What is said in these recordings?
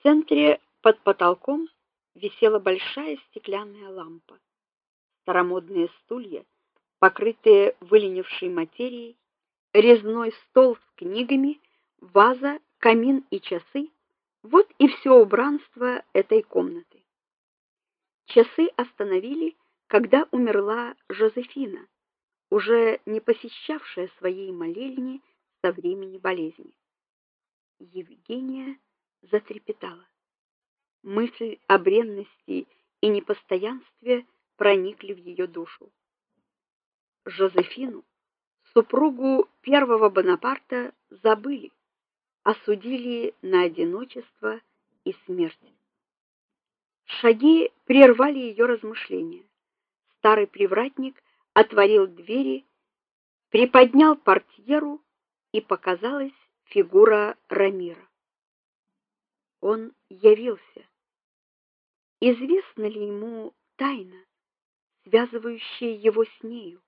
В центре под потолком висела большая стеклянная лампа. Старомодные стулья, покрытые выленившей материей, резной стол с книгами, ваза, камин и часы вот и все убранство этой комнаты. Часы остановили, когда умерла Жозефина, уже не посещавшая своей молельни со времени болезни. Евгения затрепетала. Мысль о бренности и непостоянстве проникли в ее душу. Жозефину, супругу первого Бонапарта, забыли, осудили на одиночество и смерть. Шаги прервали ее размышления. Старый привратник отворил двери, приподнял портьеру, и показалась фигура Рамира. Он явился. Известна ли ему тайна, связывающая его с нею?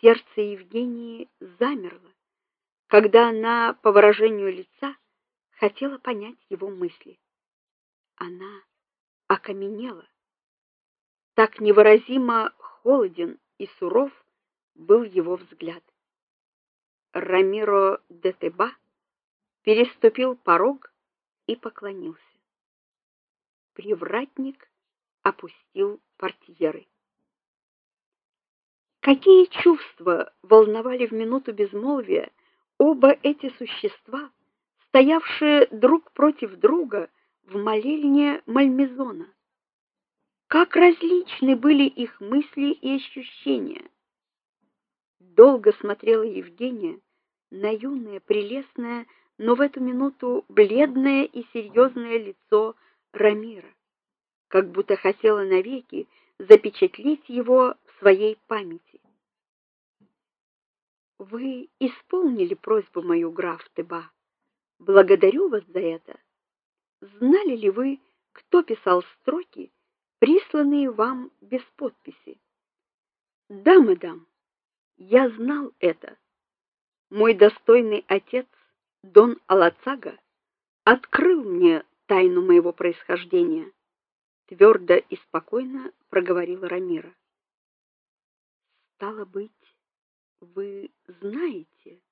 Сердце Евгении замерло, когда она по выражению лица хотела понять его мысли. Она окаменела. Так невыразимо холоден и суров был его взгляд. Рамиро де Теба переступил порог и поклонился. Привратник опустил портьеры. Какие чувства волновали в минуту безмолвия оба эти существа, стоявшие друг против друга в молельне Мальмезона? Как различны были их мысли и ощущения. Долго смотрела Евгения на юное, прелестное, но в эту минуту бледное и серьезное лицо Рамира, как будто хотела навеки запечатлеть его в своей памяти. Вы исполнили просьбу мою, граф Теба. Благодарю вас за это. Знали ли вы, кто писал строки, присланные вам без подписи? Да, мадам. Я знал это. Мой достойный отец Дон Алацага открыл мне тайну моего происхождения, твердо и спокойно проговорила Рамира. Стало быть, вы знаете?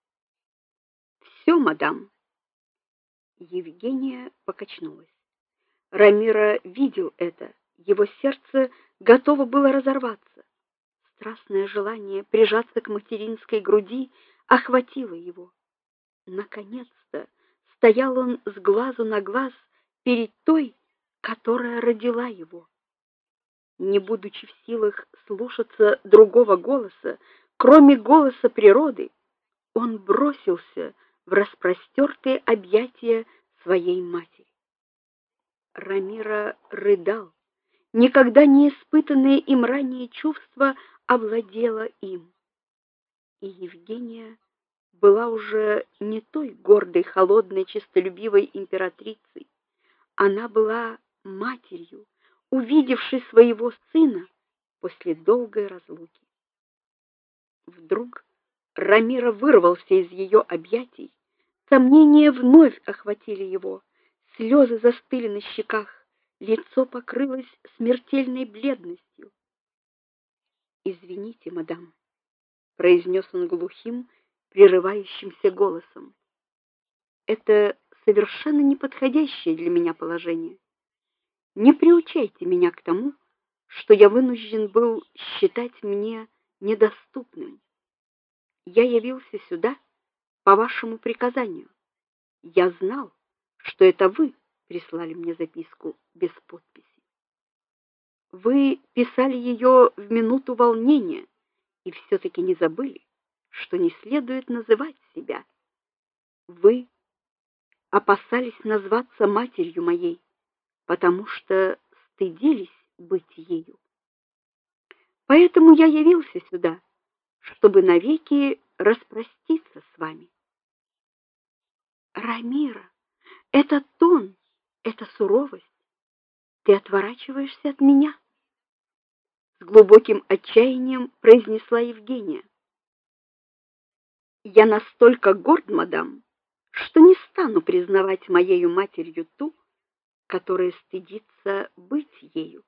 Все, мадам. Евгения покачнулась. Рамира видел это. Его сердце готово было разорваться. Страстное желание прижаться к материнской груди охватило его. Наконец-то стоял он с глазу на глаз перед той, которая родила его. Не будучи в силах слушаться другого голоса, кроме голоса природы, он бросился в распростертые объятия своей матери. Рамира рыдал. Никогда не испытанные им ранее чувства овладело им. И Евгения была уже не той гордой, холодной, честолюбивой императрицей. Она была матерью, увидевшей своего сына после долгой разлуки. Вдруг Рамира вырвался из ее объятий, сомнения вновь охватили его, слезы застыли на щеках, лицо покрылось смертельной бледностью. "Извините, мадам", произнес он глухим, прерывающимся голосом. "Это совершенно неподходящее для меня положение. Не приучайте меня к тому, что я вынужден был считать мне недоступным. Я явился сюда по вашему приказанию. Я знал, что это вы прислали мне записку без подписи. Вы писали ее в минуту волнения и все таки не забыли, что не следует называть себя. Вы опасались назваться матерью моей, потому что стыдились быть ею. Поэтому я явился сюда, чтобы навеки распроститься с вами. Рамира, это тон, это суровость. Ты отворачиваешься от меня, с глубоким отчаянием произнесла Евгения. Я настолько горд, мадам, что не стану признавать моею матерью ту, которая стыдится быть ею.